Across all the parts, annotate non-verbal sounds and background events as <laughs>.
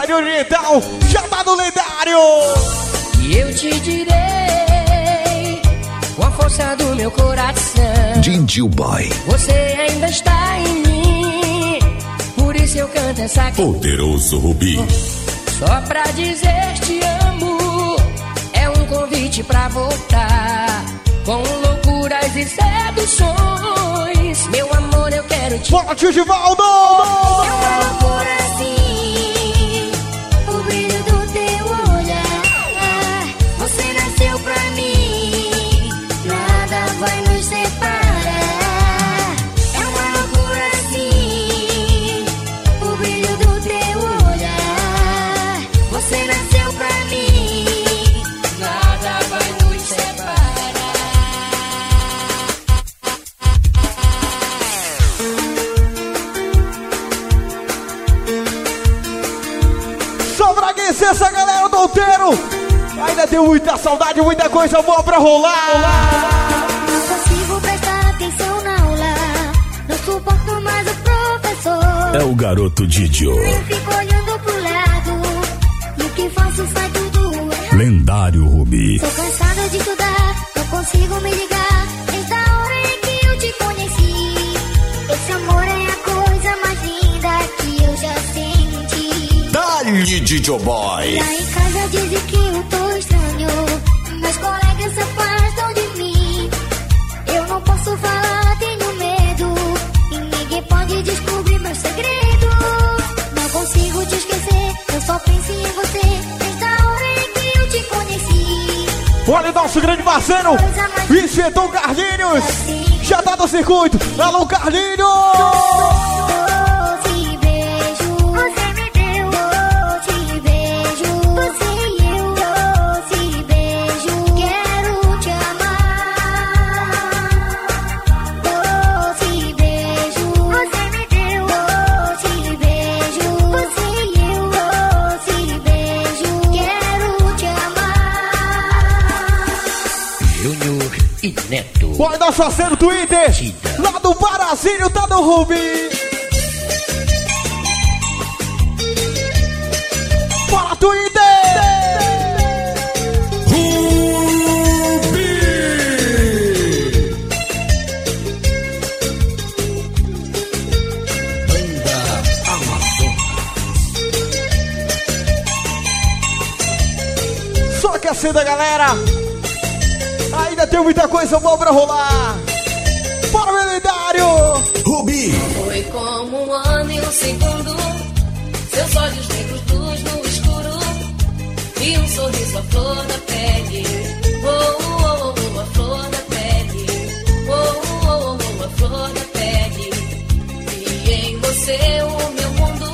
Pizzaria Oriental, chamado lendário. E eu te direi, com a força do meu coração. Jinju Boy. Você ainda está em mim, por isso eu canto essa canção. Poderoso Rubi. Só pra dizer te amo, é um convite pra voltar. Com loucuras e seduções, meu amor, eu quero te. Forte, Givaldo! É uma loucura assim. Tem muita saudade, muita coisa boa pra rolar. Não consigo prestar atenção na aula. Não suporto mais o professor. É o garoto Didio. Eu fico olhando pro lado. E o que faço sai tudo errado. Lendário Rubi. Tô cansada de estudar. Não consigo me ligar. Desde a hora em que eu te conheci. Esse amor é a coisa mais linda que eu já senti. Didio Boy. Olha o nosso grande parceiro, Vicentão Carlinhos. Já tá no circuito. Alô, Carlinhos! Parceiro Twitter. Lá do Parasílio tá no Rubi. Fala, Twitter! Banda Amazonas. Só aquecendo a galera. Ainda tem muita coisa boa pra rolar. Flor da pele. Oh, oh, oh, flor pele. Oh, oh, oh, flor pele. E em você o meu mundo.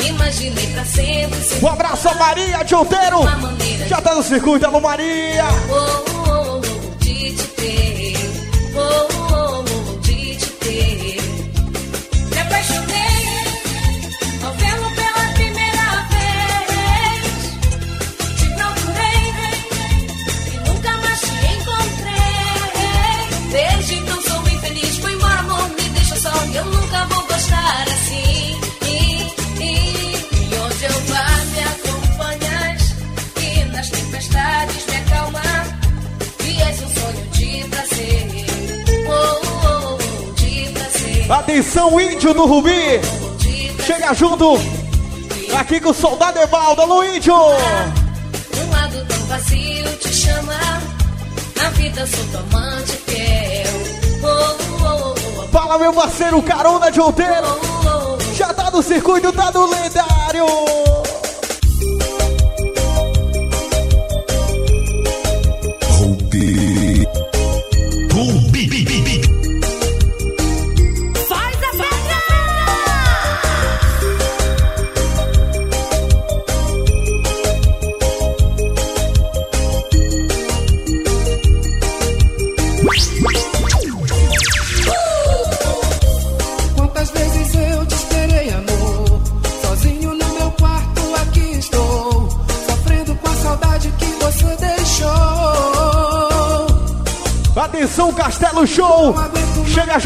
Imaginei pra sempre. Um abraço Maria maneira Já tá no circuito, alô Maria. Oh, Índio do Rubi. Chega junto. Aqui com o soldado Evaldo, alô índio. Um lado tão vazio te chama. Na vida sou tua amante fiel. Oh, oh, oh, Fala, meu parceiro Carona de Outeiro. Já tá no circuito, tá no lendário.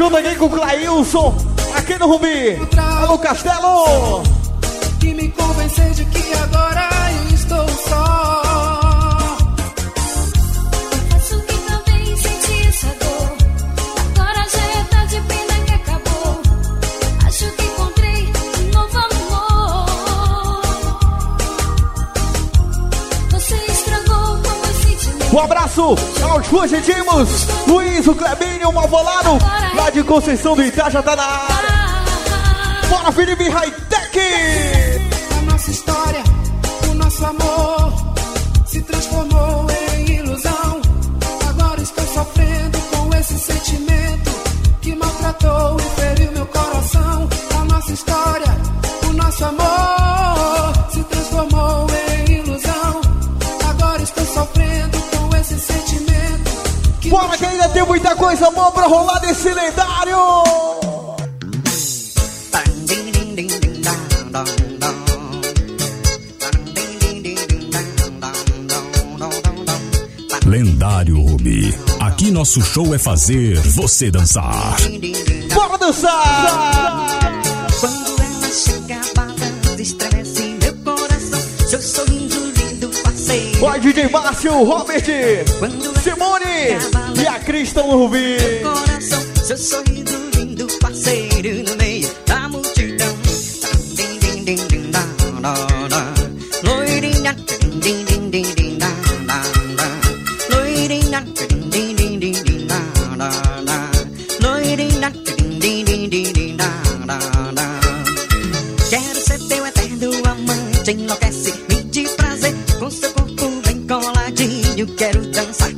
Junto aqui com o Clailson, aqui no Rubi. Alô, Castelo! Que me convencer de que agora estou só. Que também senti essa dor. Agora já é tarde, pena que acabou. Acho que encontrei um novo amor. Você. Um abraço aos fugidimos, Luiz, o Clebinho, o Malvolado. Lá de Conceição do Itaja tá na área. Bora, Felipe Hightech! A nossa história, o nosso amor. coisa boa pra rolar desse lendário. Lendário Rubi. Aqui nosso show é fazer você dançar. Bora dançar! Vai DJ Márcio, Robert, Simone e a Cris Rubi. Coração, seu sorriso. Eu quero dançar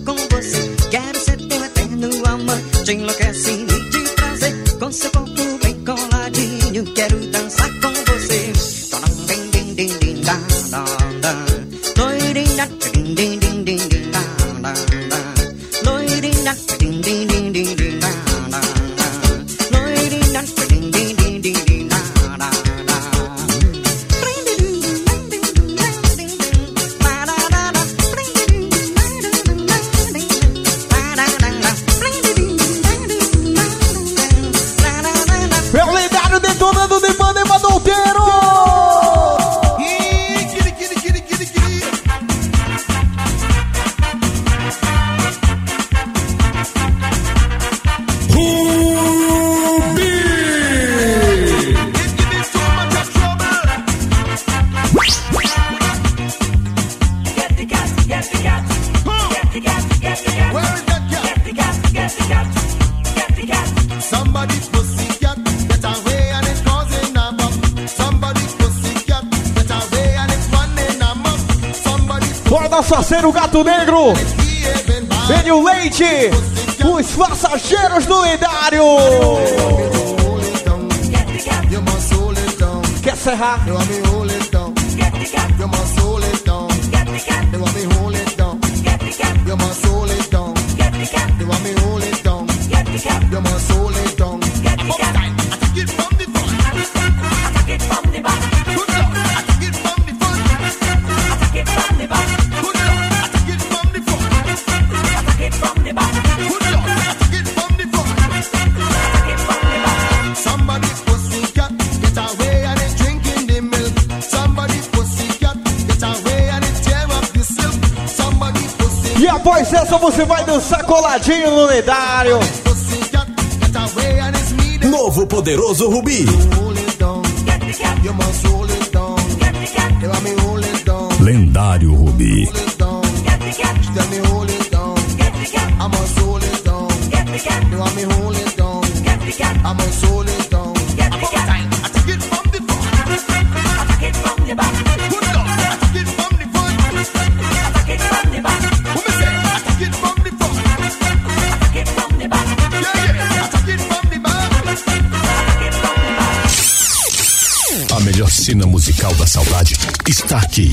musical da saudade está aqui.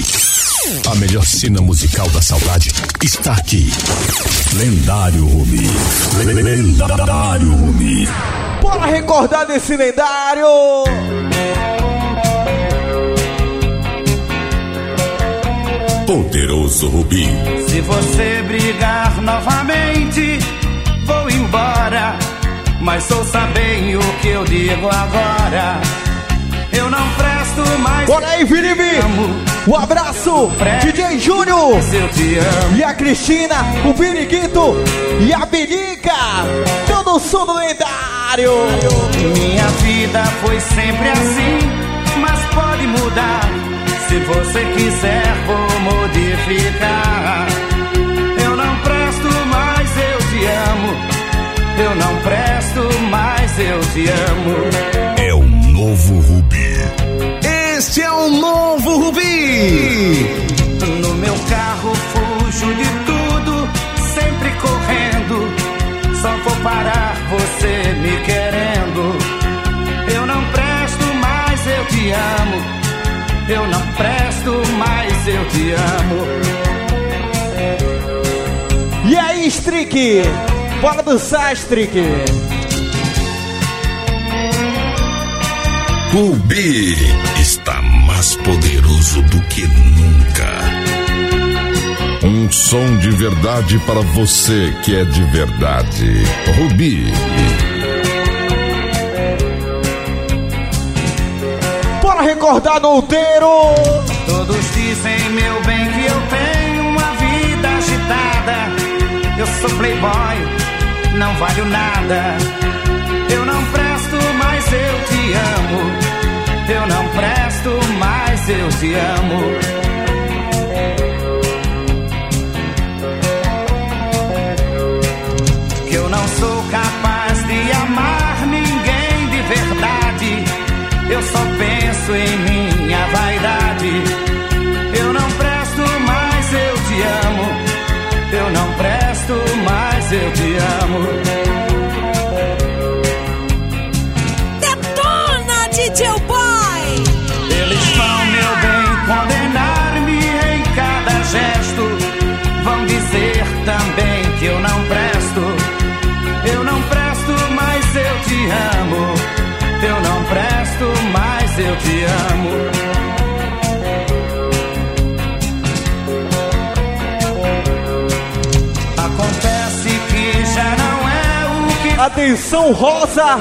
A melhor cena musical da saudade está aqui. Lendário Rumi. Lendário Rumi. Bora recordar desse lendário! Poderoso Rubi. Se você brigar novamente, vou embora. Mas ouça bem o que eu digo agora. Eu não presto mais. Bora aí, Felipe! Um abraço, DJ Júnior! Eu te amo. E a Cristina, o Periquito e a Bilica! Todo o som do lendário! Minha vida foi sempre assim, mas pode mudar. Se você quiser, vou modificar. Eu não presto mais, eu te amo. Eu não presto mais, eu te amo. É o novo Rubi. Este é o novo Rubi. No meu carro fujo de tudo, sempre correndo. Só vou parar você me querendo. Eu não presto mais, eu te amo. Eu não presto mais, eu te amo. E aí, Strick? Bora dançar, Strick! Rubi está mais poderoso do que nunca. Um som de verdade para você que é de verdade. Rubi. Bora recordar no outeiro! Todos dizem, meu bem, que eu tenho uma vida agitada. Eu sou playboy, não valho nada. Eu não presto, mas eu te amo. Eu não sou capaz eu te amo. Acontece que já não é o que Atenção, Rosa!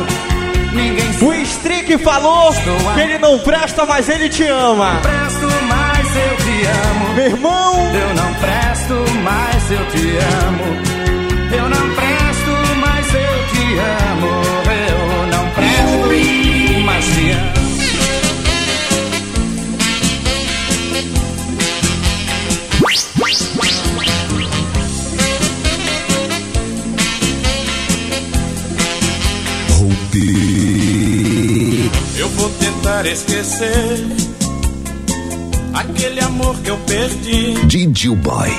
O Strick falou que ele não presta, mas ele te ama! presto, mas eu te amo. Meu irmão! Eu não presto, mas eu te amo. Tentar esquecer aquele amor que eu perdi. DJ Boy.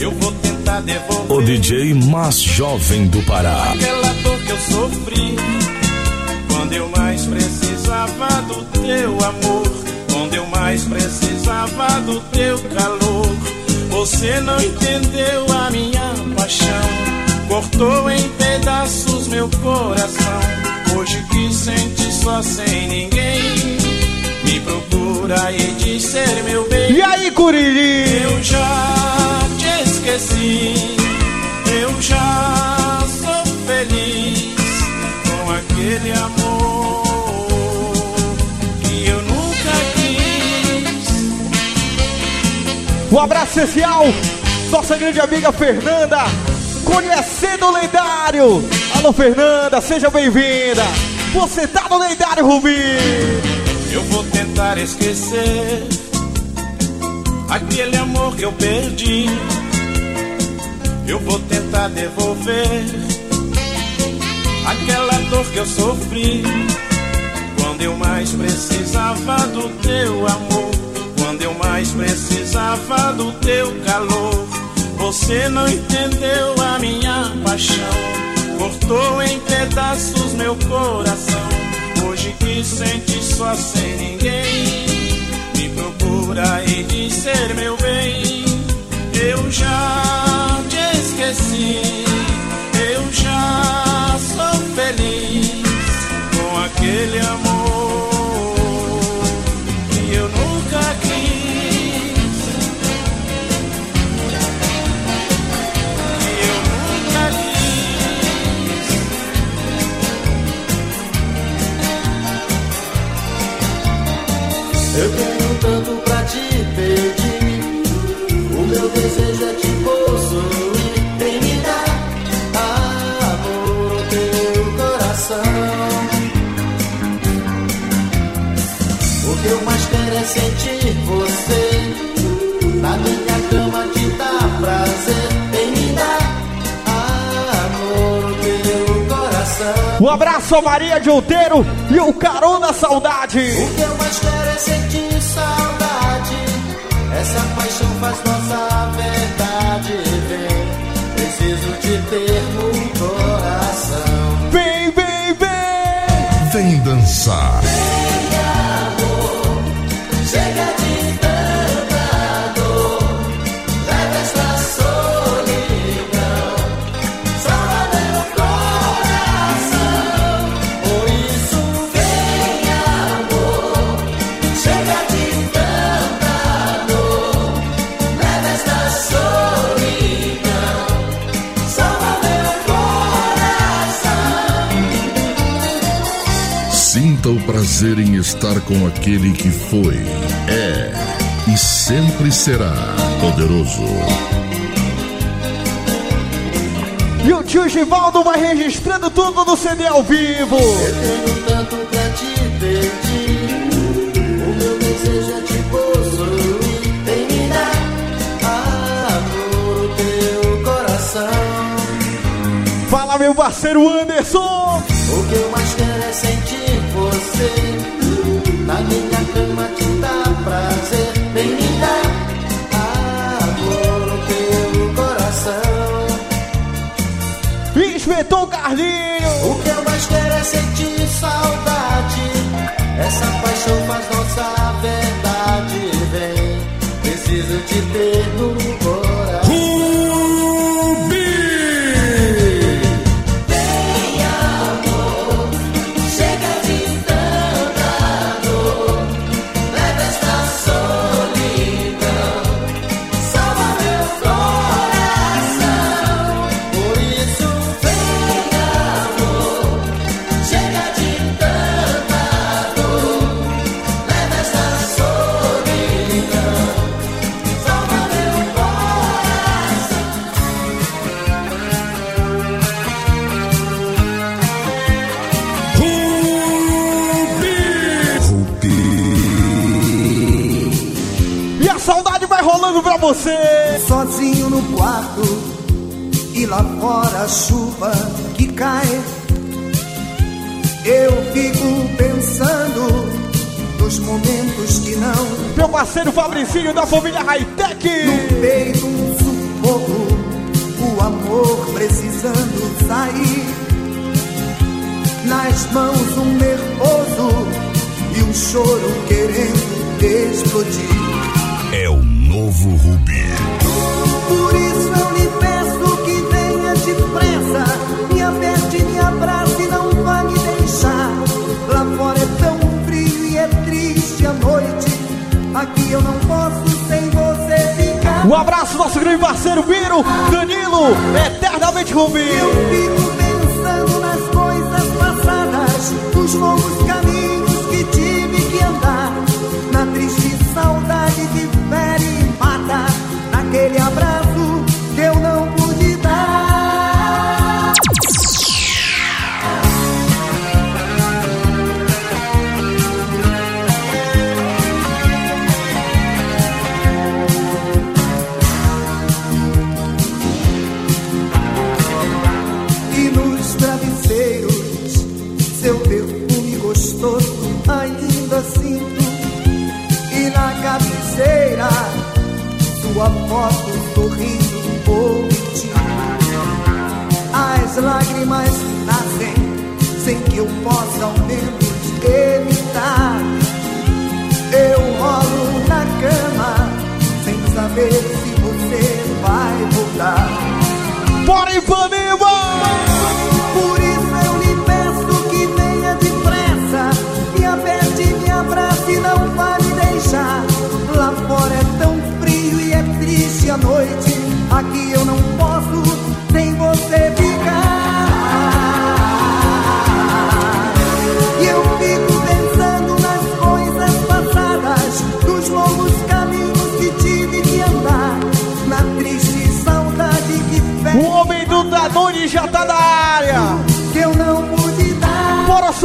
Eu vou tentar devolver O DJ mais jovem do Pará. aquela dor que eu sofri quando eu mais precisava do teu amor, quando eu mais precisava do teu calor. Você não entendeu a minha paixão, cortou em pedaços meu coração. Hoje que sente só sem ninguém, me procura e diz ser meu bem. E aí, Curiri? Eu já te esqueci, eu já sou feliz com aquele amor que eu nunca quis. Um abraço especial, nossa grande amiga Fernanda, conhecendo o lendário. Alô, Fernanda, seja bem-vinda. Você tá no lendário, Rubi. Eu vou tentar esquecer aquele amor que eu perdi. Eu vou tentar devolver aquela dor que eu sofri quando eu mais precisava do teu amor, quando eu mais precisava do teu calor. Você não entendeu a minha paixão, cortou em pedaços meu coração. Hoje que sente só sem ninguém, me procura e diz ser meu bem. Eu já te esqueci, eu já Um abraço a Maria de Outeiro e o Carona Saudade. O que eu mais quero é sentir saudade. Essa paixão faz nossa verdade. Vem, preciso te ter no coração. Vem, vem, vem! Vem dançar. Prazer em estar com aquele que foi, é e sempre será poderoso. E o tio Givaldo vai registrando tudo no CD ao vivo. Tenho tanto pra te pedir. O meu desejo é te possuir. Vem me dar amor, o teu coração. Fala, meu parceiro Anderson. O que eu mais quero é sentir você. Na minha cama te dá prazer. Vem me dar amor, o teu coração. Inspetor Carlinho. O que eu mais quero é sentir saudade. Essa paixão faz nossa verdade. Vem, preciso te ter no e lá fora a chuva que cai. Eu fico pensando nos momentos que não. Meu parceiro Fabricinho da família Hightech. No peito um sufoco, o amor precisando sair. Nas mãos um nervoso e um choro querendo explodir. É o novo Rubi. Por isso aqui eu não posso sem você ficar. Um abraço, nosso grande parceiro Biro, Danilo, eternamente Rubi. Eu fico pensando nas coisas passadas, nos longos caminhos que tive que andar, na triste saudade que fere e mata, naquele abraço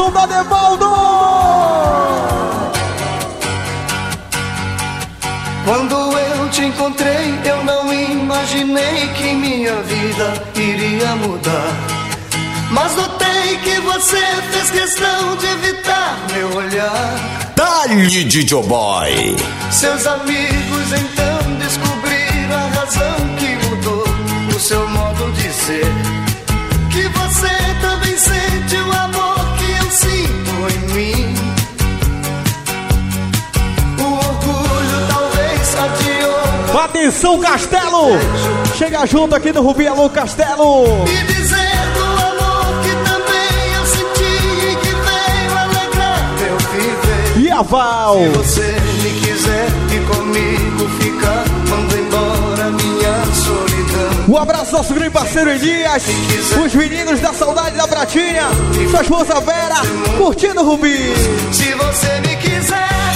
dar. Bora, soldado Evaldo! Quando eu te encontrei, eu não imaginei que minha vida iria mudar. Mas notei que você fez questão de evitar meu olhar. Dali DJ Boy. Seus amigos então descobriram a razão que mudou o seu modo de ser. Atenção, Castelo! Chega junto aqui no Rubi Alô Castelo! E dizer do amor que também eu senti e que veio alegrar meu viver. E a Val! Se você me quiser e comigo ficar, mando embora minha solidão. Um abraço nosso grande parceiro Elias, os meninos da saudade da Pratinha, sua esposa Vera, curtindo o Rubi. Se você me quiser,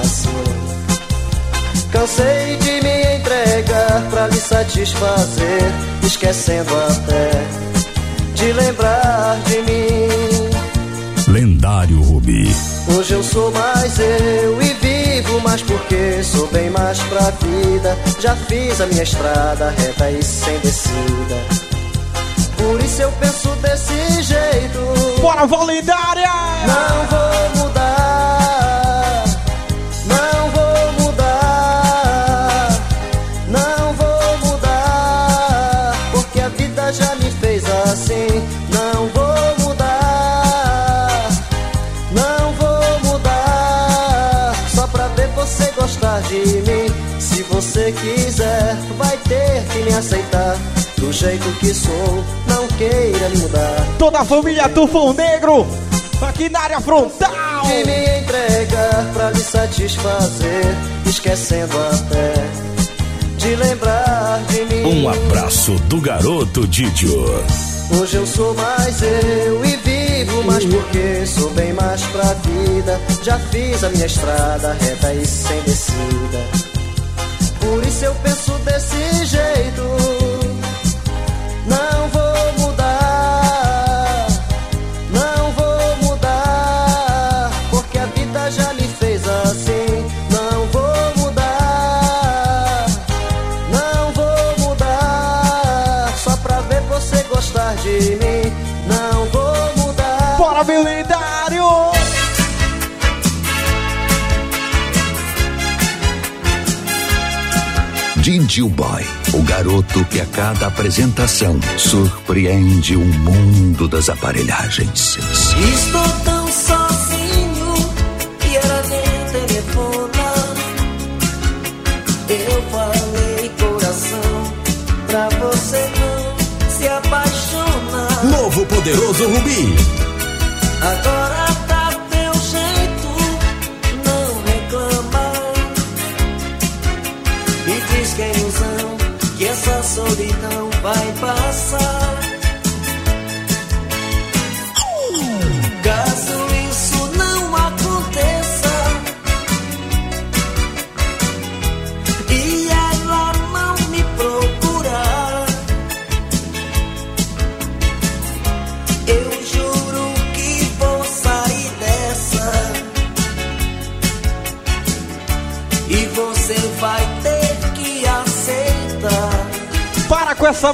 assim. Cansei de me entregar pra lhe satisfazer, esquecendo até de lembrar de mim. Lendário Rubi. Hoje eu sou mais eu e vivo mais porque sou bem mais pra vida. Já fiz a minha estrada reta e sem descida. Por isso eu penso desse jeito. Bora, Valendária! Não vou você quiser, vai ter que me aceitar. Do jeito que sou, não queira me mudar. Toda a família Tufão Negro, aqui na área frontal! de me entregar pra lhe satisfazer, esquecendo até de lembrar de mim. Um abraço do garoto Didio. Hoje eu sou mais eu e vivo mais porque sou bem mais pra vida. Já fiz a minha estrada reta e sem descida. Por isso eu penso desse jeito. Não vou mudar, não vou mudar, porque a vida já me fez assim. Não vou mudar, não vou mudar, só pra ver você gostar de mim. Não vou mudar. Bora, Belinda! Didil Boy, o garoto que a cada apresentação surpreende o mundo das aparelhagens. Estou tão sozinho que ela nem telefona. Eu falei coração, pra você não se apaixonar. Novo poderoso Rubi passa.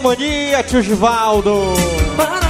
mania, tio Givaldo. Para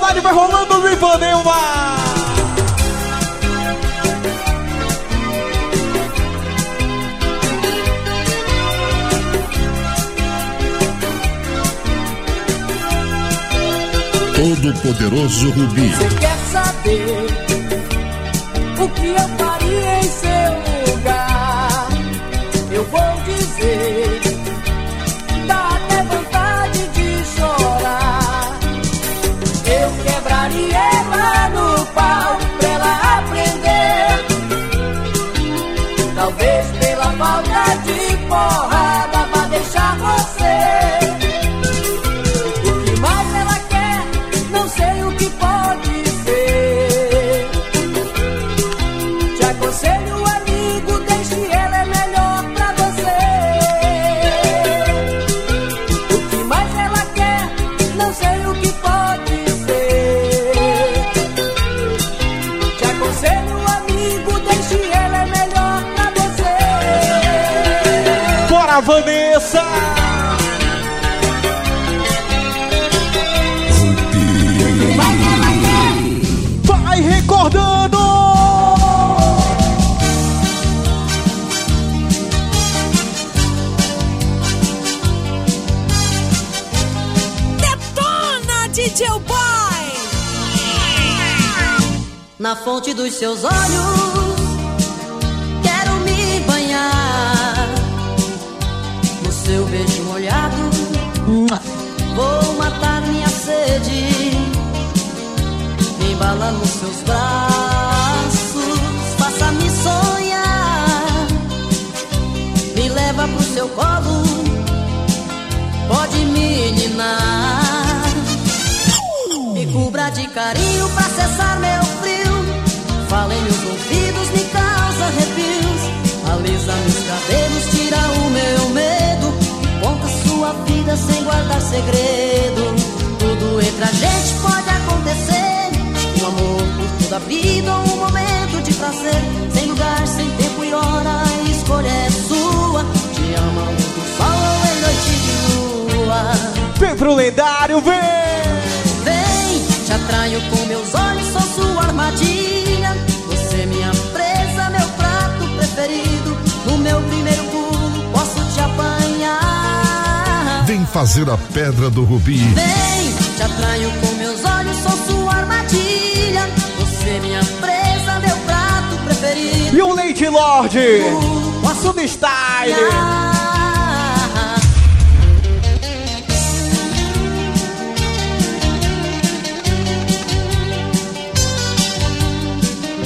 saudade vai rolando no Ipanema. Todo poderoso Rubi. Você quer saber o que eu na fonte dos seus olhos. Quero me banhar no seu beijo molhado. Vou matar minha sede, me embala nos seus braços. Faça-me sonhar, me leva pro seu colo. Pode me ninar, me cubra de carinho pra cessar meu arrepios, alisa meus cabelos, tira o meu medo, conta sua vida sem guardar segredo. Tudo entre a gente pode acontecer. Um amor por toda a vida ou um momento de prazer. Sem lugar, sem tempo e hora, a escolha é sua. Te ama do sol ou em noite de lua. Vem pro lendário, vem! Vem, te atraio com meus olhos, sou fazer a pedra do rubi. Vem, te atraio com meus olhos, sou sua armadilha. Você é minha presa, meu prato preferido. E o Lady Lord, Posso substyle.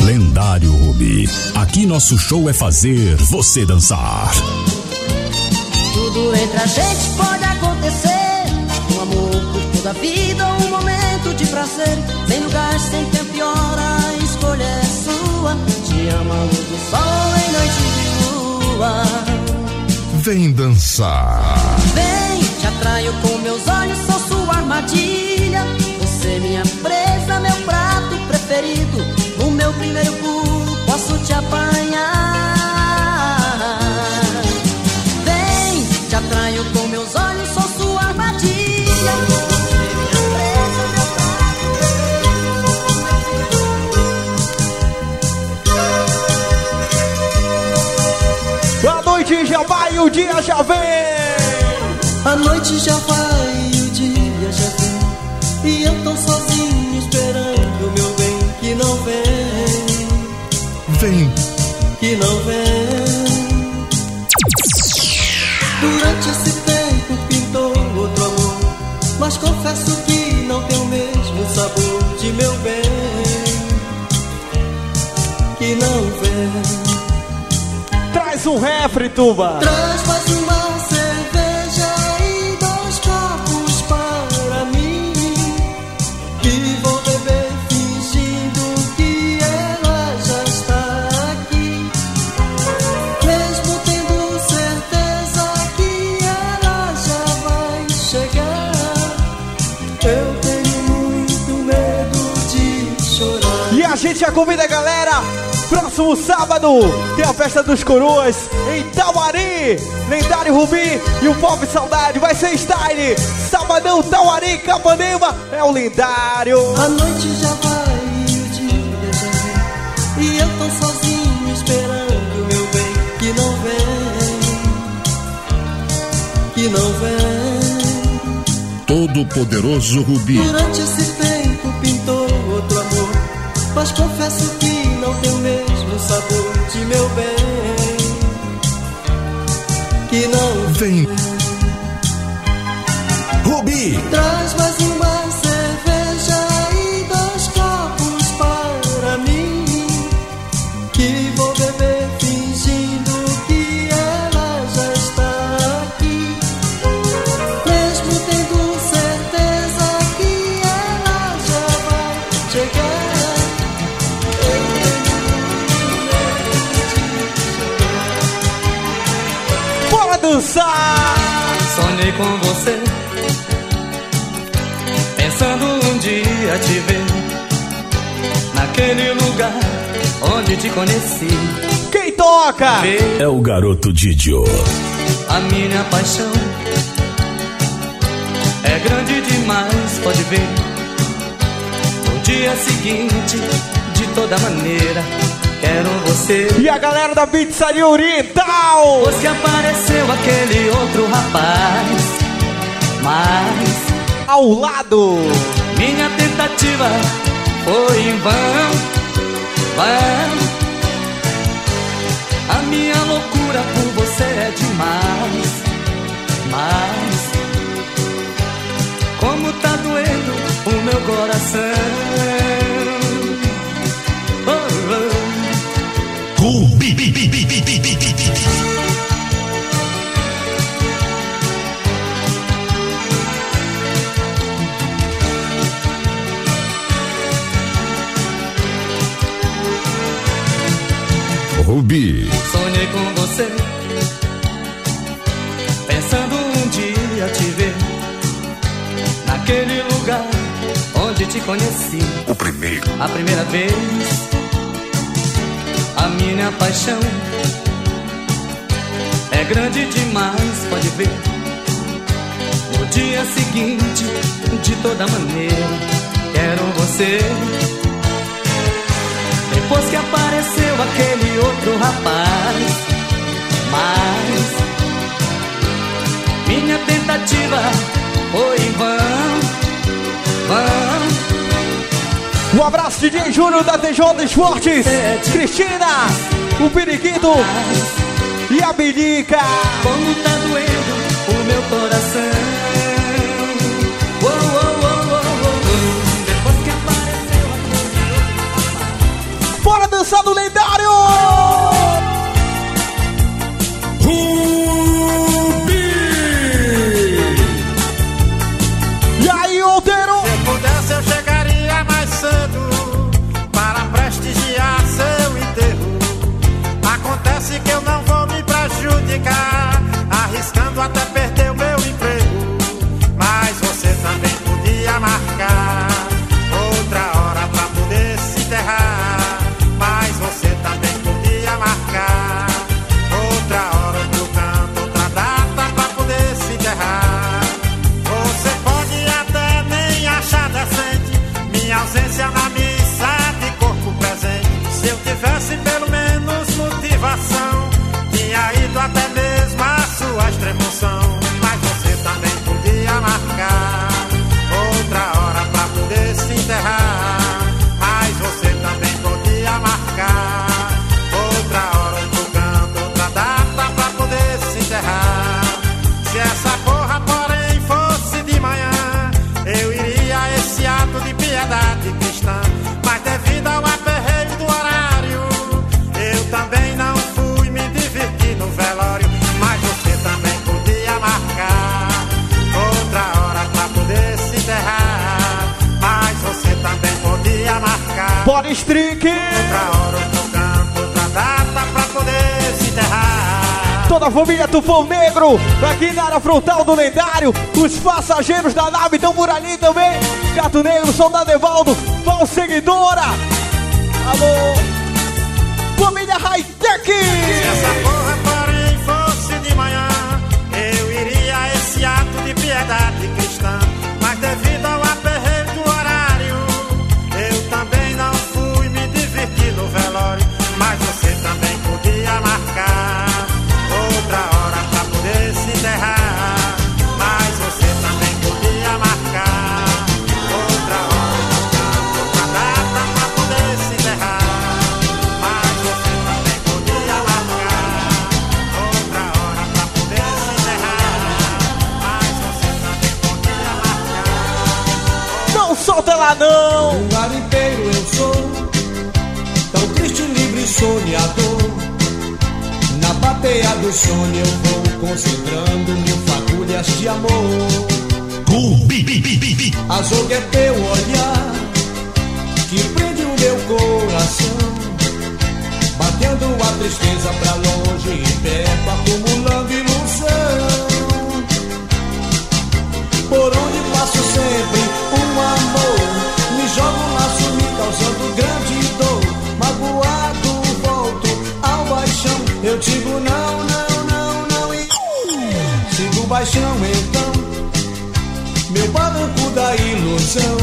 Lendário Rubi. Aqui nosso show é fazer você dançar. Tudo entre a gente pode acontecer. Um amor por toda a vida, um momento de prazer. Sem lugar, sem tempo e hora, a escolha é sua. Te amo a luz do sol em noite de lua. Vem dançar. Vem, te atraio com meus olhos, sou sua armadilha. Você minha presa, meu prato preferido. No meu primeiro pulo, posso te apanhar. Vem, te atraio o dia já vem. A noite já vai o dia já vem. E eu tô sozinho Que não tem o mesmo sabor de meu bem. Que não vem. Traz um refre, Tuba. Traz mais uma convida a galera. Próximo sábado tem a festa dos coroas em Tauari. Lendário Rubi e o Pop Saudade vai ser style. Sabadão, Tauari, Capanema é o lendário. A noite já vai e o dia já vem. E eu tô sozinho esperando meu bem que não vem. Que não vem. todo poderoso Rubi. Durante esse tempo pintou outro amor. Mas confesso que não tem o mesmo sabor de meu bem. Que não Vem. Rubi. Traz mais uma naquele lugar onde te conheci. Quem toca? É o garoto Didio. A minha paixão é grande demais, pode ver. No dia seguinte, de toda maneira, quero você. E a galera da Pizzaria Oriental! Que apareceu aquele outro rapaz, mas ao lado. Minha tentativa foi em vão, vão. A minha loucura por você é demais, mas como tá doendo o meu coração. Oh, oh. Sonhei com você, pensando um dia te ver naquele lugar onde te conheci. O primeiro. A primeira vez, a minha paixão é grande demais, pode ver. No dia seguinte, de toda maneira, quero você. Depois que apareceu aquele outro rapaz, mas minha tentativa foi em vão, vão. Um abraço, DJ Júnior da TJ Esportes. Cristina, o Periquito e a Bilica. Como tá doendo o meu coração. Bora dançar no lendário! E aí, Outeiro? Se pudesse, eu chegaria mais para prestigiar seu enterro. Acontece que eu não vou me prejudicar, arriscando até Bora, Strick! outra hora, outro canto, outra data pra poder se enterrar. Toda a família Tufão Negro, aqui na área frontal do lendário. Os passageiros da nave estão por ali também. Gato Negro, Soldado Evaldo, Val Seguidora. Alô, família Hightech. Essa porra, Na bateia do sonho eu vou concentrando mil fagulhas de amor. Azul é teu olhar que prende o meu coração, batendo a tristeza pra longe e perto, acumulando ilusão. Por onde passo sempre um amor, me jogo um laço me causando grande dor. Magoado eu digo não, não, não, não e sigo baixão então. Meu barranco da ilusão.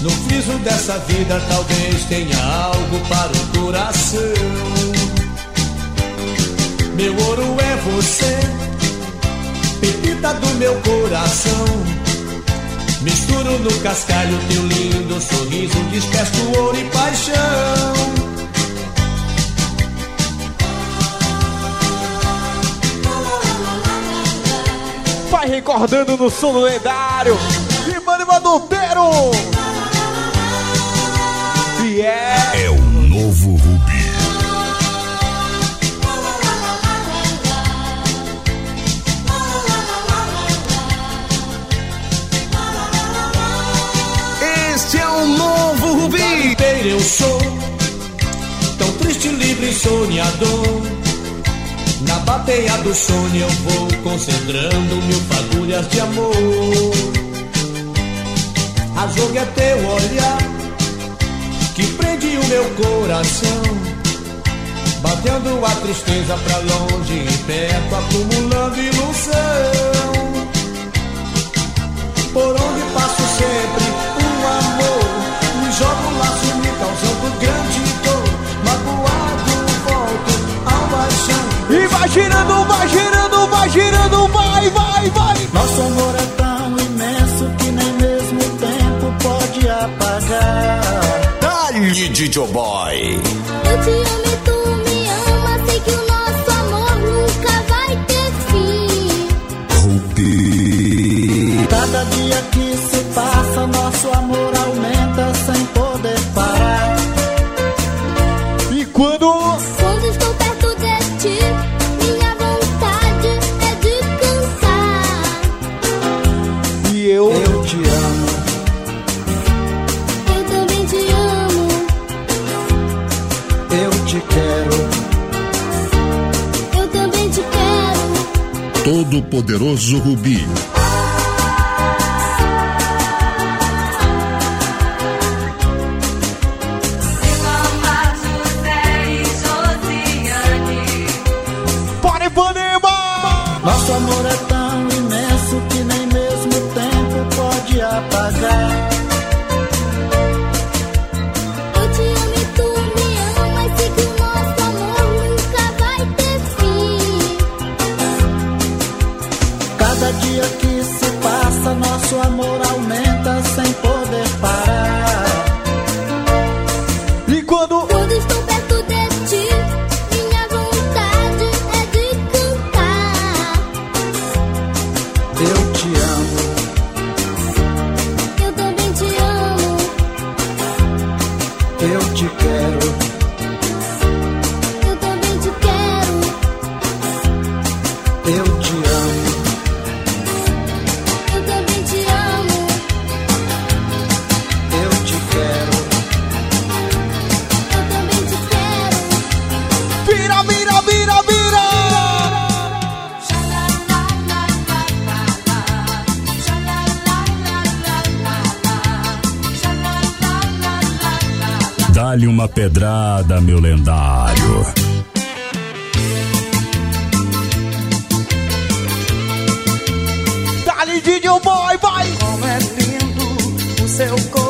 No friso dessa vida talvez tenha algo para o coração. Meu ouro é você, pepita do meu coração. Misturo no cascalho teu lindo sorriso, despesto ouro e paixão. vai recordando no som do lendário. Mano Monteiro. E é... É o novo Rubi. Este é o novo Rubi. Eu sou tão triste, livre, e sonhador a teia do sono eu vou concentrando mil fagulhas de amor. A jogo é teu olhar que prende o meu coração, batendo a tristeza pra longe e perto, acumulando ilusão. Por onde passo sempre um amor, me jogo um laço me causando grande dor, magoado volto ao baixão. Vai girando, vai girando, vai girando, vai, vai, vai. Nosso amor é tão imenso que nem mesmo o tempo pode apagar. Dali, DJ Boy. Eu te amo e tu me ama, sei que o nosso amor nunca vai ter fim. Rubi. Cada dia que se passa, nosso amor poderoso Rubi. uma pedrada, meu lendário. Dali, DJ Boy, vai! Como é lindo o seu corpo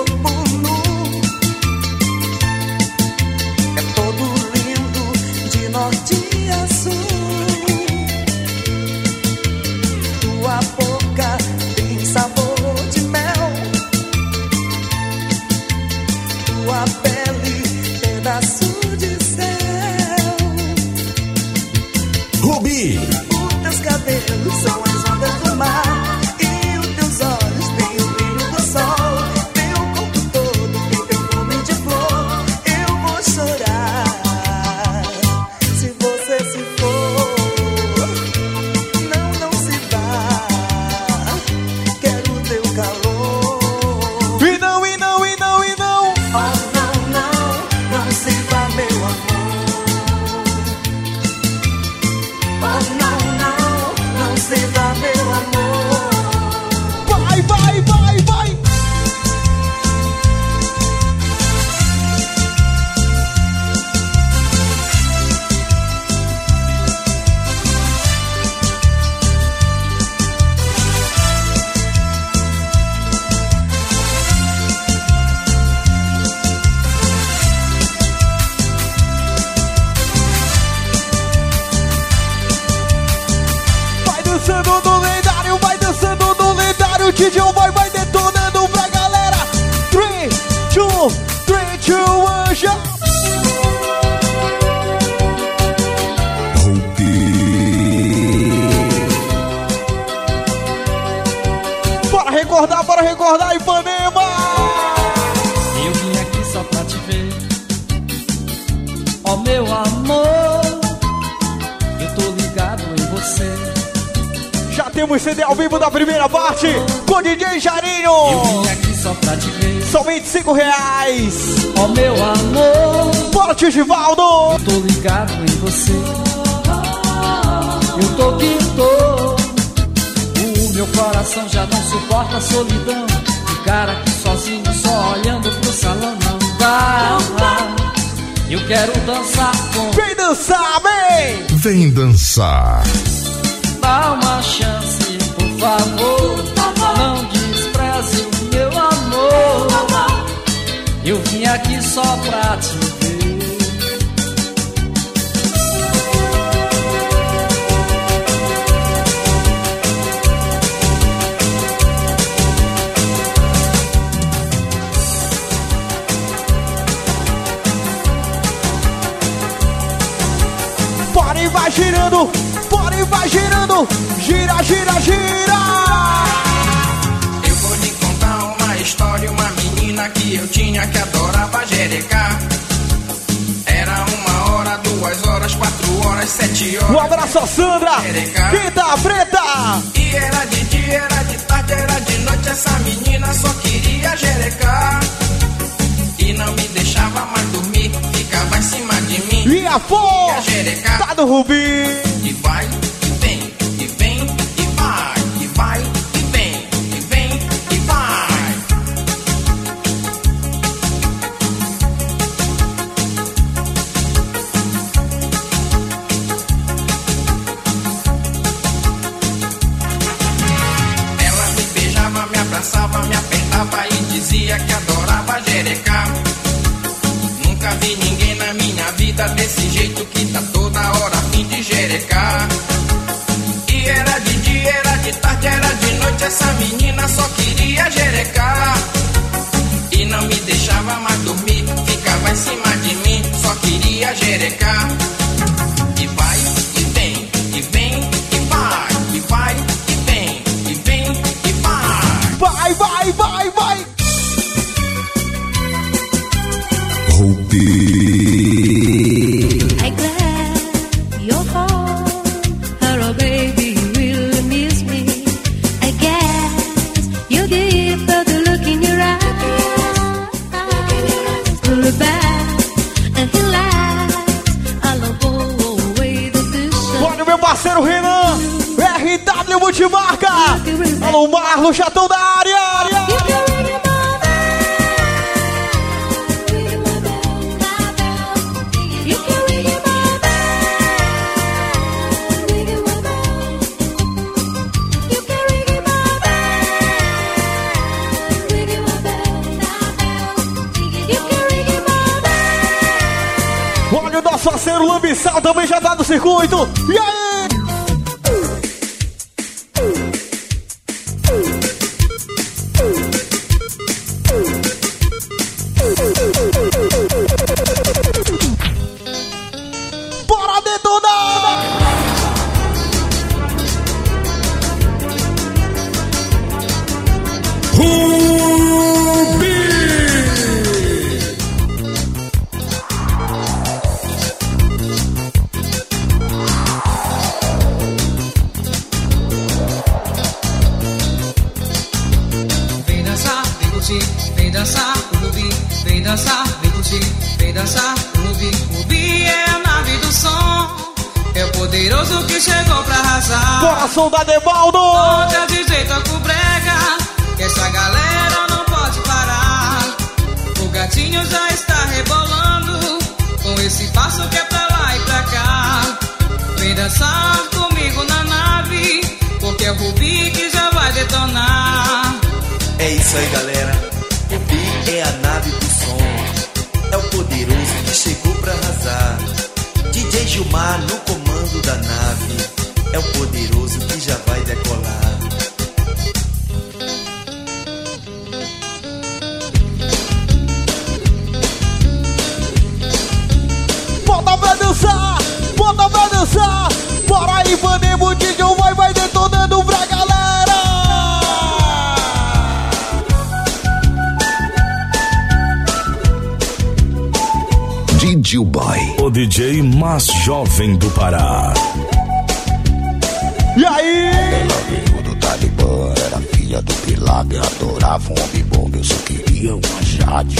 São Tio Givaldo! Eu tô ligado em você. Eu tô que tô. O meu coração já não suporta a solidão. Ficar aqui sozinho, só olhando pro salão não dá. Eu quero dançar com. Vem dançar, vem! Vem dançar. Dá uma chance, por favor. Não despreze o meu amor. Eu vim aqui só pra te ver. Gira, gira, gira! Eu vou lhe contar uma história, uma menina que eu tinha que adorava jerecar. Era uma hora, duas horas, quatro horas, sete horas. Um abraço a Sandra, Quinta Preta! E era de dia, era de tarde, era de noite, essa menina só queria jerecar. E não me deixava mais dormir, ficava em cima de mim. E a jerecar. tá do Rubi! E vai, dizia que adorava jerecar. Nunca vi ninguém na minha vida desse jeito que tá toda hora a fim de jerecar. E era de dia, era de tarde, era de noite, essa menina só queria jerecar. E não me deixava mais dormir, ficava em cima de mim, só queria jerecar. Your bell. You can ring your bell. Olha o nosso parceiro Lambissal também já tá no circuito! E aí? balada, eu adorava um homem bom, eu só queria uma Jade.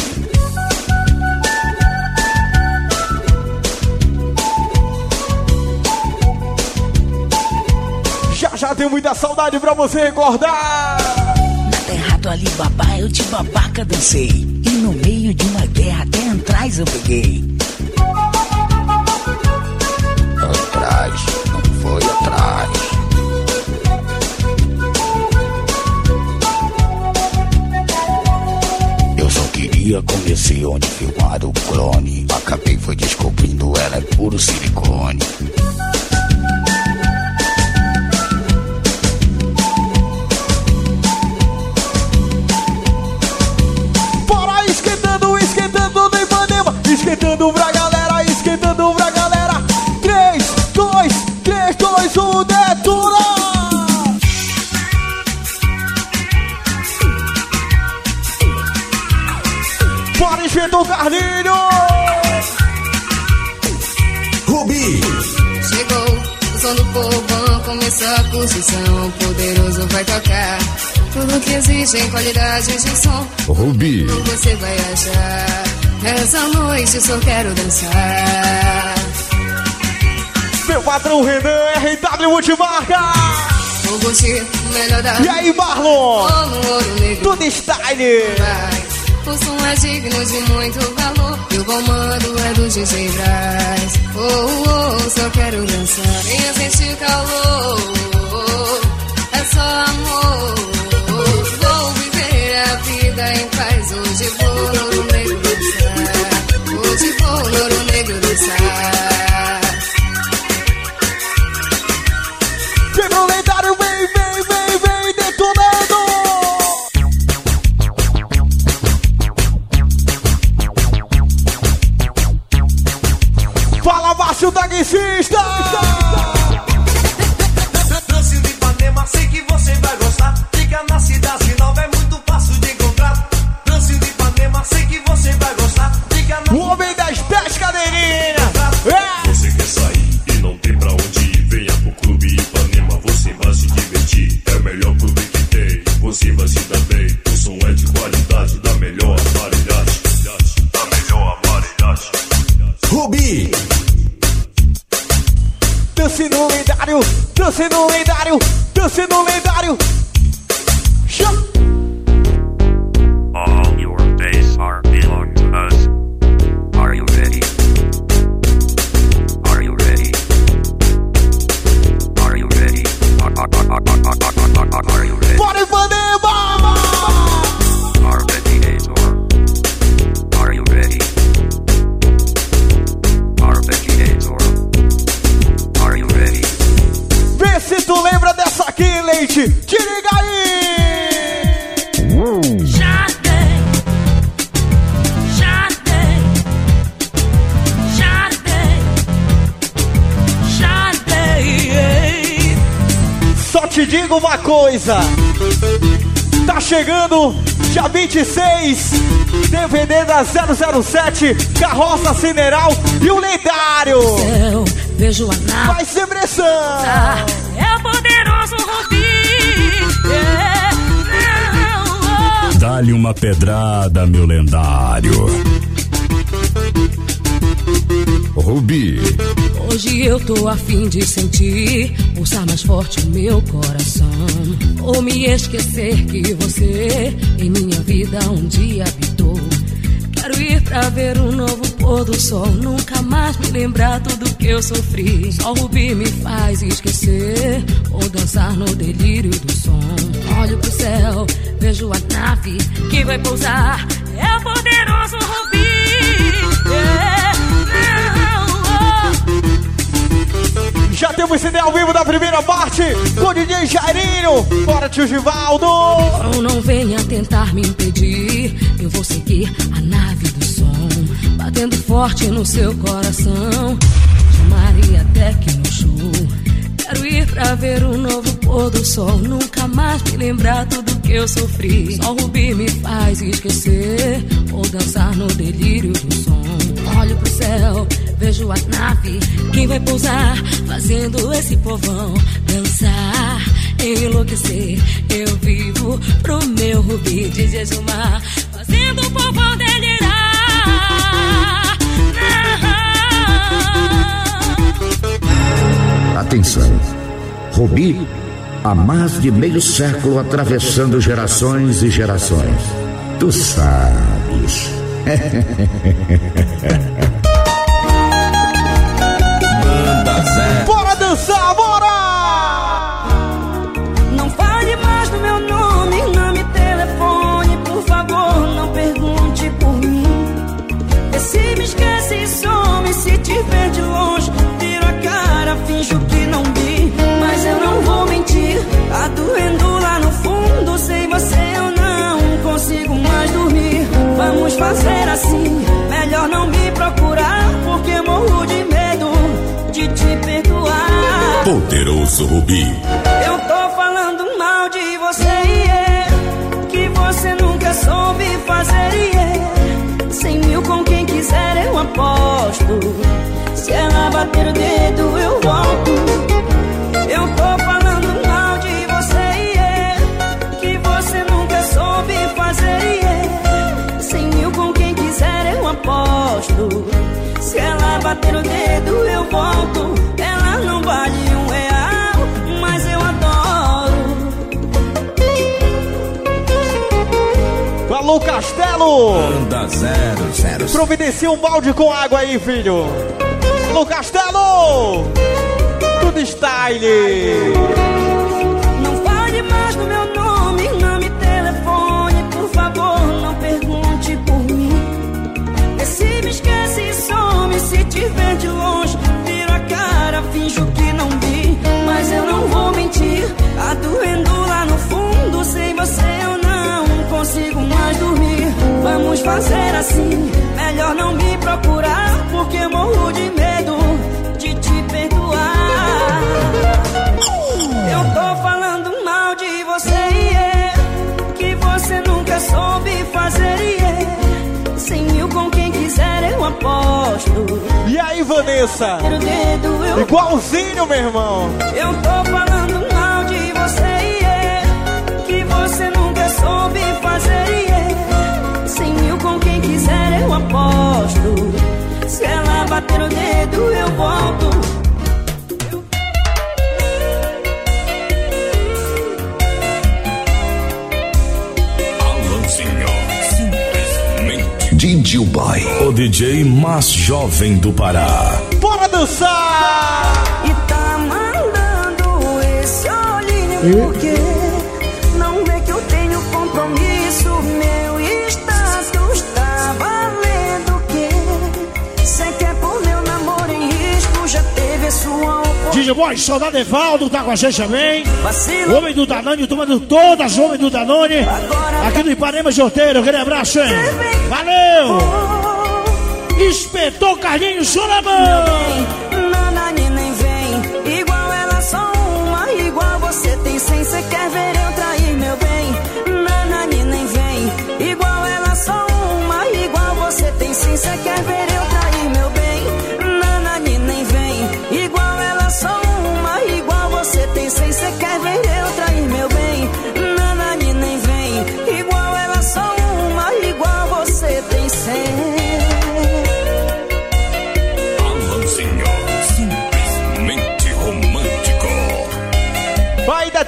Já já tem muita saudade pra você recordar. Na terra do Alibaba eu de babaca dancei. E no meio de uma guerra até atrás eu peguei. Conhecer onde filmaram o clone. Acabei foi descobrindo ela é puro silicone. Bora esquentando, esquentando no Ipanema. Esquentando pra galera, esquentando pra começou a construção. O poderoso vai tocar. Tudo que existe em qualidade de som. Rubi. Você vai achar? Essa noite só quero dançar. Meu patrão Renan, RW Multimarca! Vou curtir o melhor da E aí, Marlon? Como ouro negro. Tudo style! Vai. O som é digno de muito valor. E o comando é do DJ Braz. Oh, oh, oh, só quero dançar. Venha sentir calor. Hoje vou no ouro negro dançar. Hoje vou no ouro negro dançar. Chegando dia 26, DVD da 007, Carroça Cineral e o lendário. Céu, vejo a nave. Vai ser pressão. É o poderoso Rubi. É, não, oh. Dá-lhe uma pedrada, meu lendário. Rubi. Hoje eu tô a fim de sentir pulsar mais forte o meu coração. Ou me esquecer que você em minha vida um dia habitou. Quero ir pra ver um novo pôr do sol. Nunca mais me lembrar tudo que eu sofri. Só o Rubi me faz esquecer. Ou dançar no delírio do som. Olho pro céu, vejo a nave que vai pousar. Já temos CD ao vivo da primeira parte com o DJ Jairinho. Bora, tio Givaldo. Ou não venha tentar me impedir. Eu vou seguir a nave do som, batendo forte no seu coração. Chamaria até que no show. Quero ir pra ver um novo pôr do sol. Nunca mais me lembrar tudo que eu sofri. Só o Rubi me faz esquecer. Ou dançar no delírio do som. Olho pro céu, vejo a nave. Quem vai pousar, fazendo esse povão dançar, enlouquecer. Eu vivo pro meu Rubi de Jejumar, fazendo o povão delirar. Atenção. Rubi há mais de meio século atravessando gerações e gerações. Tu sabes. <laughs> Zé. Bora! Não fale mais do meu nome, não me telefone, por favor, não pergunte por mim. Vê se me esquece e some, se te ver de longe, viro a cara, finjo que não vi. Mas eu não vou mentir, tá doendo lá no fundo, sem você eu não consigo mais dormir. Vamos fazer assim, melhor não me procurar, porque morro de. Poderoso Rubi. Eu tô falando mal de você é que você nunca soube fazer é cem mil com quem quiser eu aposto. Se ela bater o dedo eu volto. Eu tô falando mal de você é que você nunca soube fazer é cem mil com quem quiser eu aposto. Se ela bater o dedo eu volto. Alô, Castelo! Banda 007. Providencia um balde com água aí, filho. Alô, Castelo! Tudo style! Não fale mais do meu nome, não me telefone, por favor, não pergunte por mim. Vê se me esquece e some, se te ver de longe, viro a cara, finjo que não vi. Mas eu não vou mentir, tá doendo fazer assim, melhor não me procurar, porque morro de medo de te perdoar. Eu tô falando mal de você e é que você nunca soube fazer é cem mil com quem quiser eu aposto. E aí, Vanessa? Dedo eu Igualzinho, meu irmão. eu tô falando mal de você e é que você nunca soube fazer o dedo eu volto. DJ Boy. O DJ mais jovem do Pará. Bora dançar! E tá mandando esse olhinho porque DJ Boy, soldado Evaldo tá com a gente também. Vacilo. Homem do Danone, tomando todas, homem do Danone. Aqui do Ipanema Jorteiro, aquele abraço, hein? Valeu! Espetou Carlinhos, Solamão!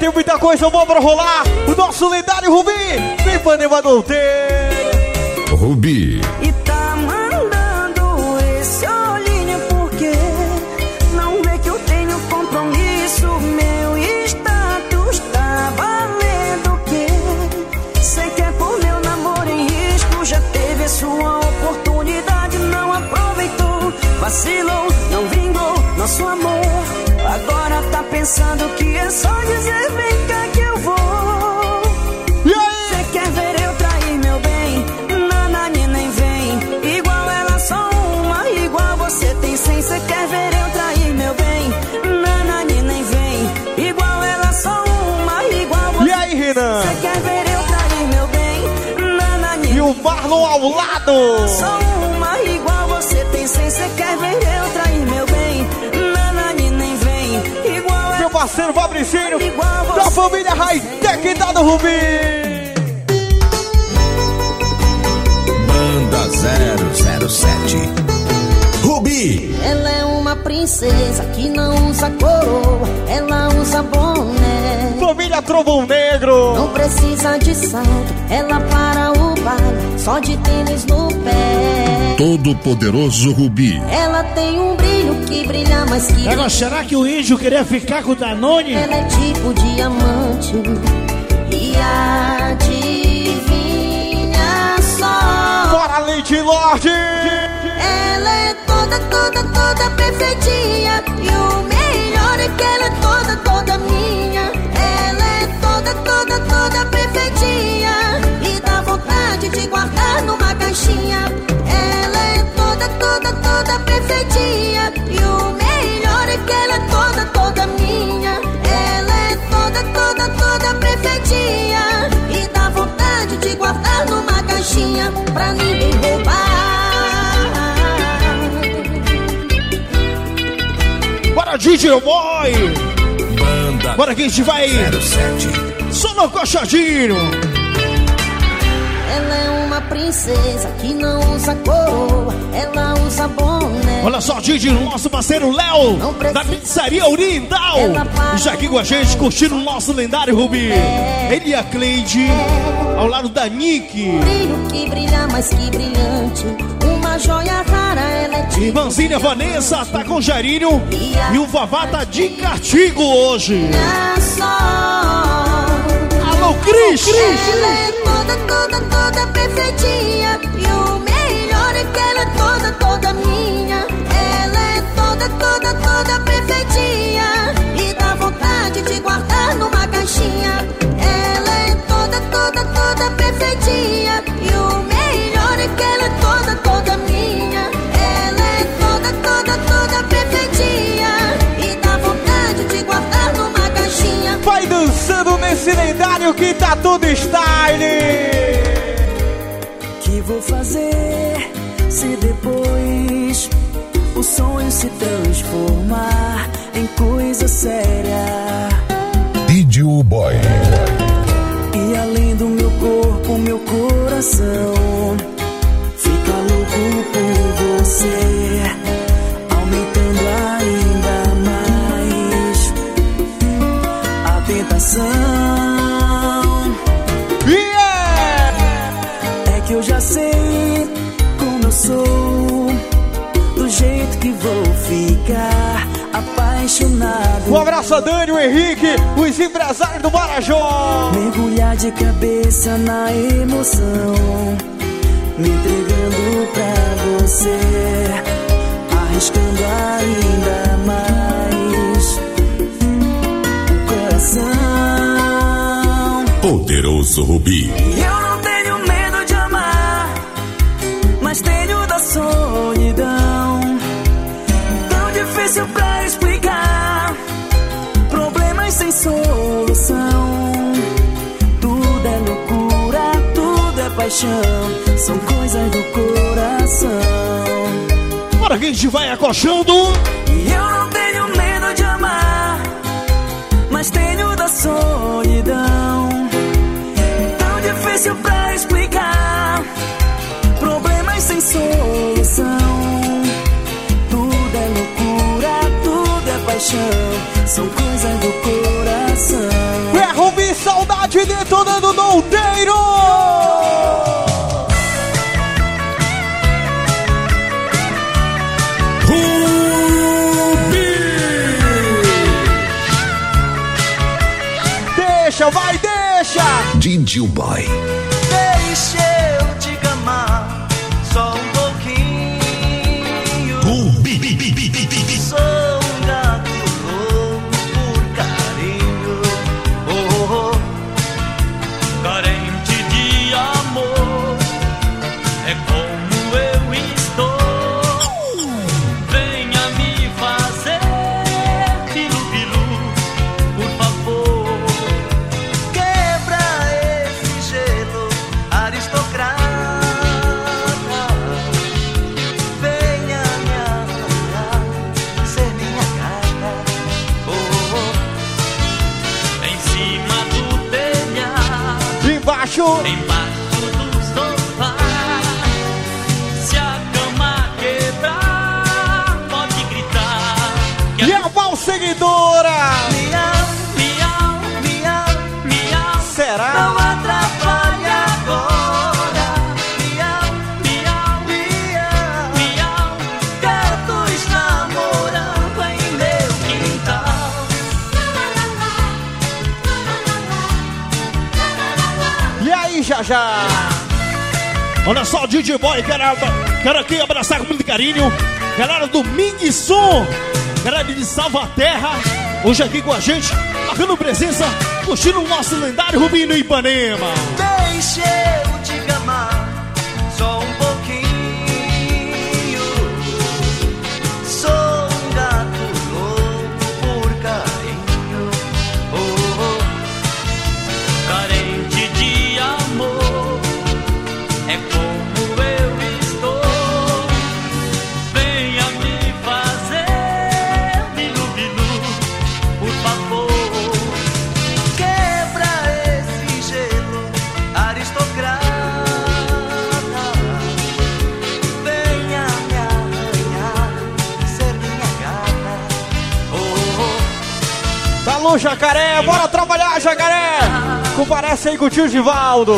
Tem muita coisa boa pra rolar. O nosso lendário Rubi. Vem, Panema Douteiro. Rubi. E Nanani E o Marlon ao lado. Só uma, igual você tem cem. Cê quer ver eu trair meu bem? Nanani nem vem. Igual Meu parceiro Fabricinho. Da família Hightech da do Rubi. Banda 007. Rubi. Ela é uma princesa que não usa coroa, ela usa boné. Trovão Negro. Não precisa de salto, ela para o baile, só de tênis no pé. Todo poderoso Rubi. Ela tem um brilho que brilha mais que. Agora, será que o índio queria ficar com o Danone? Ela é tipo diamante. E adivinha só. Bora, Leite Lorde! Ela é toda, toda, toda perfeitinha. E o melhor é que ela é toda, toda minha. Ela é toda, toda, toda perfeitinha. E dá vontade de guardar numa caixinha. Ela é toda, toda, toda perfeitinha. E o melhor é que ela é toda, toda minha. Ela é toda, toda, toda perfeitinha. E dá vontade de guardar numa caixinha. Pra ninguém roubar. Bora, DJ Boy! Banda Bora que a gente vai 07. Só no coxadinho! Ela é uma princesa que não usa coroa, ela usa boné. Olha só, DJ, nosso parceiro Léo, da pizzaria Urindal. Já aqui com a gente, curtindo o nosso lendário Rubi. Ele e a Cleide, ao lado da Nick. Brilho que brilha mais que brilhante, uma joia rara, ela é tipo Irmãzinha Vanessa tá com Jarinho e o Vavá tá de castigo hoje. só. Alô, Cris! Ela é toda, toda, toda perfeitinha. E o melhor é que ela é toda, toda minha. Ela é toda, toda, toda perfeitinha. E dá vontade de guardar numa caixinha. Ela é toda, toda, toda perfeitinha. E o melhor lendário que tá tudo style. que vou fazer se depois o sonho se transformar em coisa séria? Video Boy. E além do meu corpo, meu coração fica louco por você, Um abraço a Dani, o Henrique, os empresários do Marajó. Mergulhar de cabeça na emoção, me entregando pra você, arriscando ainda mais o coração. Poderoso Rubi. Eu não tenho medo de amar, mas tenho da solidão. Tão difícil pra paixão. São coisas do coração. Bora que a gente vai acochando. E eu não tenho medo de amar, mas tenho da solidão. Tão difícil pra explicar. Problemas sem solução. Tudo é loucura, tudo é paixão. São coisas do coração. É Rubi Saudade detonando Dolteiro. Deixa, deixa! Video Boy. Abraçar com muito carinho. Galera do Ming Som, galera de Salvaterra, hoje aqui com a gente, marcando presença, curtindo o nosso lendário Rubinho Ipanema. Comparece aí com o tio Givaldo.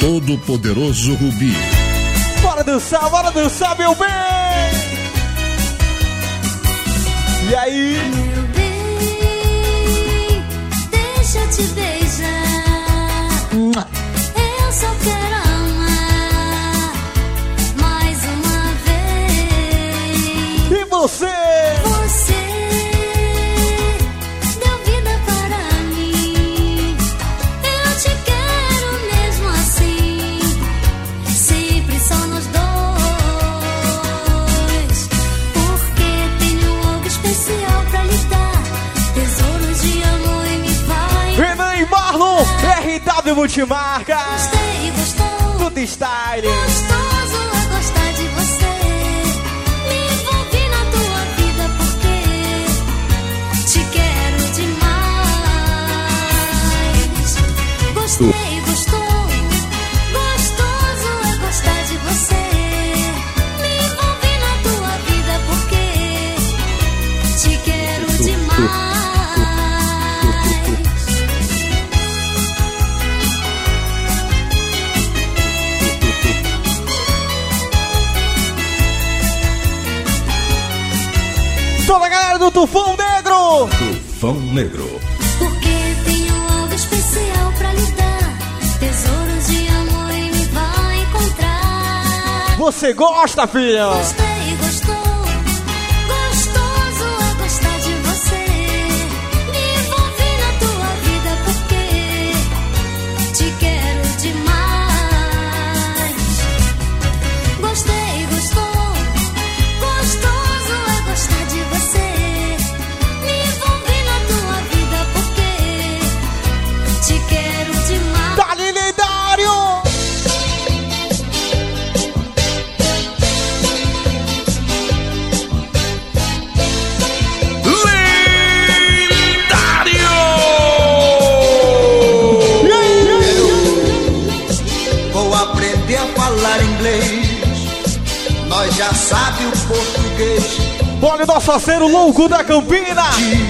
Todo poderoso Rubi. Bora dançar, bora dançar, meu bem! E aí? Deixa eu te beijar. Eu só quero amar mais uma vez. E? Você RW Multimarca. Gostei, gostou. Tudo style. Tufão Negro. Tufão Negro. Porque tenho algo especial pra lhe dar. Tesouros de amor e me vai encontrar. Você gosta, filha? Gostei, nosso parceiro louco da Campina.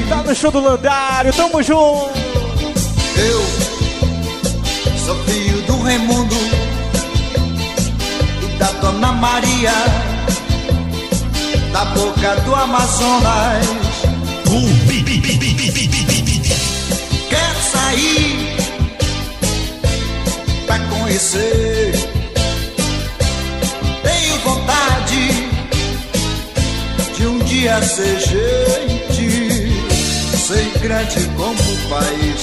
Tá no show do Landário, tamo junto. Eu sou filho do Raimundo e da Dona Maria, da boca do Amazonas. Quer sair pra conhecer? Tenho vontade de um dia ser gente, ser grande como o país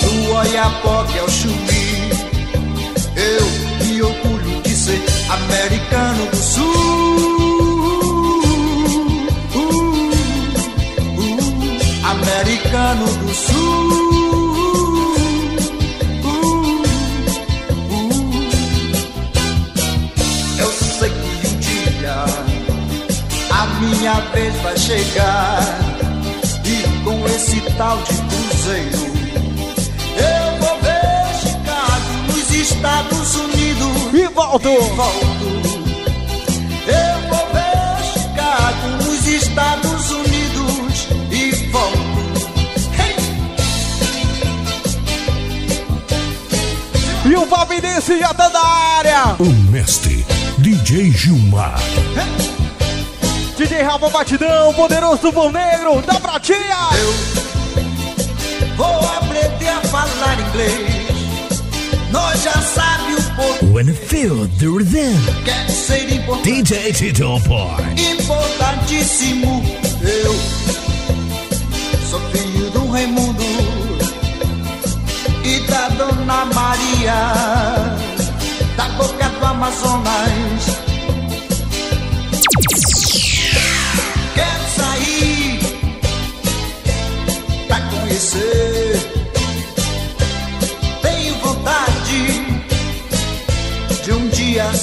do Oiapoque ao Chuí. Eu me orgulho de ser americano do Sul. Americano do Sul. Minha vez vai chegar e com esse tal de cruzeiro eu vou ver Estados Unidos e volto. Eu vou ver Chicago nos Estados Unidos e volto. E o Valvidense já tá na área. O mestre, DJ Gilmar. DJ Rafa Batidão, poderoso do Bom Negro, da Pratinha. Vou aprender a falar inglês. Nós já sabe o porquê. When feel the rhythm. Quer ser importante. DJ Tito. Importantíssimo. Eu sou filho do Raimundo e da Dona Maria, da boca do Amazonas.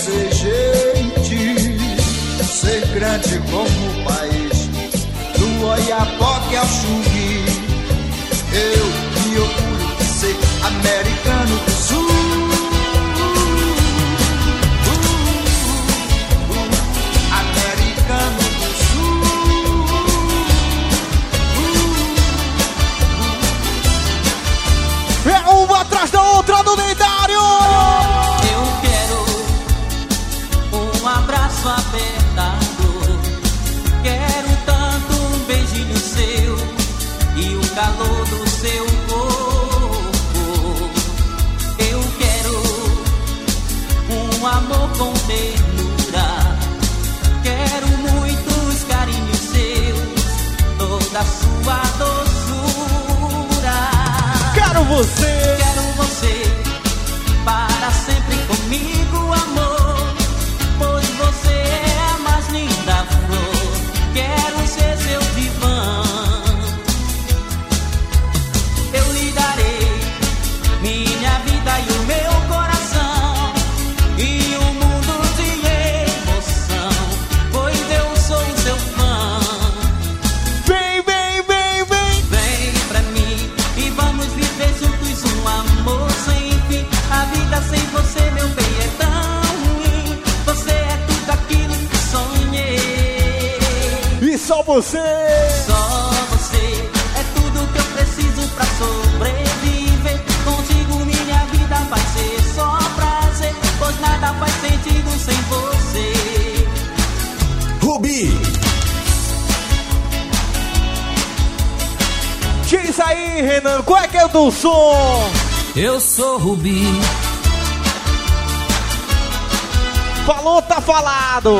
Ser gente, ser grande como o país do Oiapoque ao Xungui. Eu me orgulho de ser. Americano sua doçura. Quero você. Quero você para sempre comigo, amor. Você. Só você é tudo que eu preciso pra sobreviver. Contigo minha vida vai ser só prazer. Pois nada faz sentido sem você. Rubi. Diz aí, Renan, qual é que é o som? Eu sou Rubi. Falou, tá falado.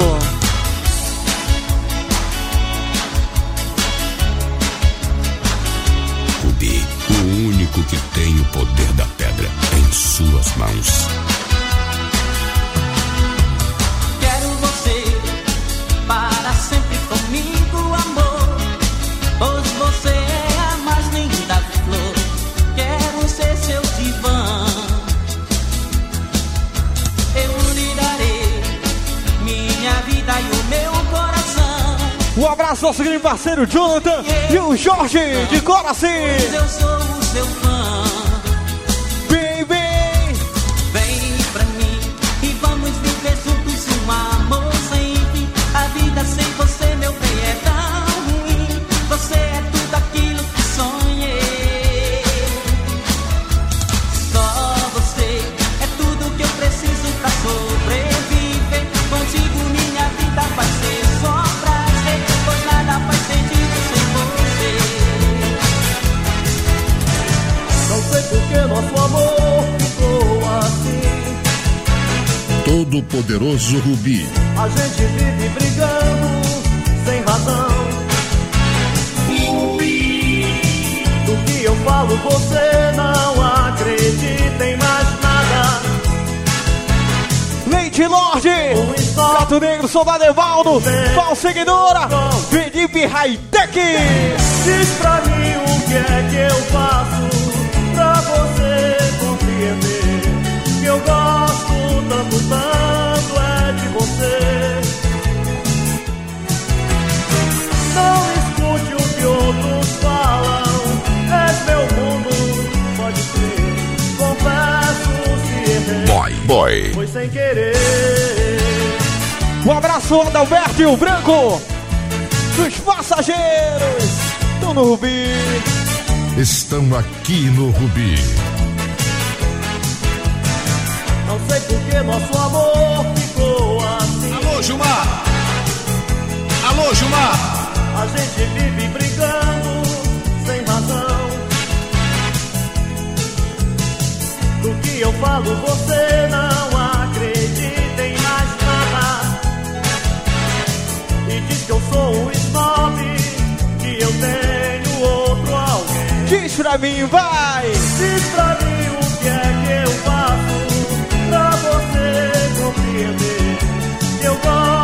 Parceiro Jonathan e o Jorge de Coraci. Poderoso Rubi. A gente vive brigando sem razão. Do que eu falo, você não acredita em mais nada. Leite Lorde, Gato Negro, Soldado Evaldo, Val Seguidora, Felipe Hightech. Diz pra mim o que é que eu faço abraço, Adalberto e o Branco. Dos passageiros. Estão no Rubi. Estão aqui no Rubi. Não sei por que nosso amor ficou assim. Alô, Gilmar! Alô, Gilmar! A gente vive brigando sem razão. Do que eu falo, você não que eu sou um snob, que eu tenho outro alguém. Diz pra mim, vai! Diz pra mim o que é que eu faço pra você compreender. Eu gosto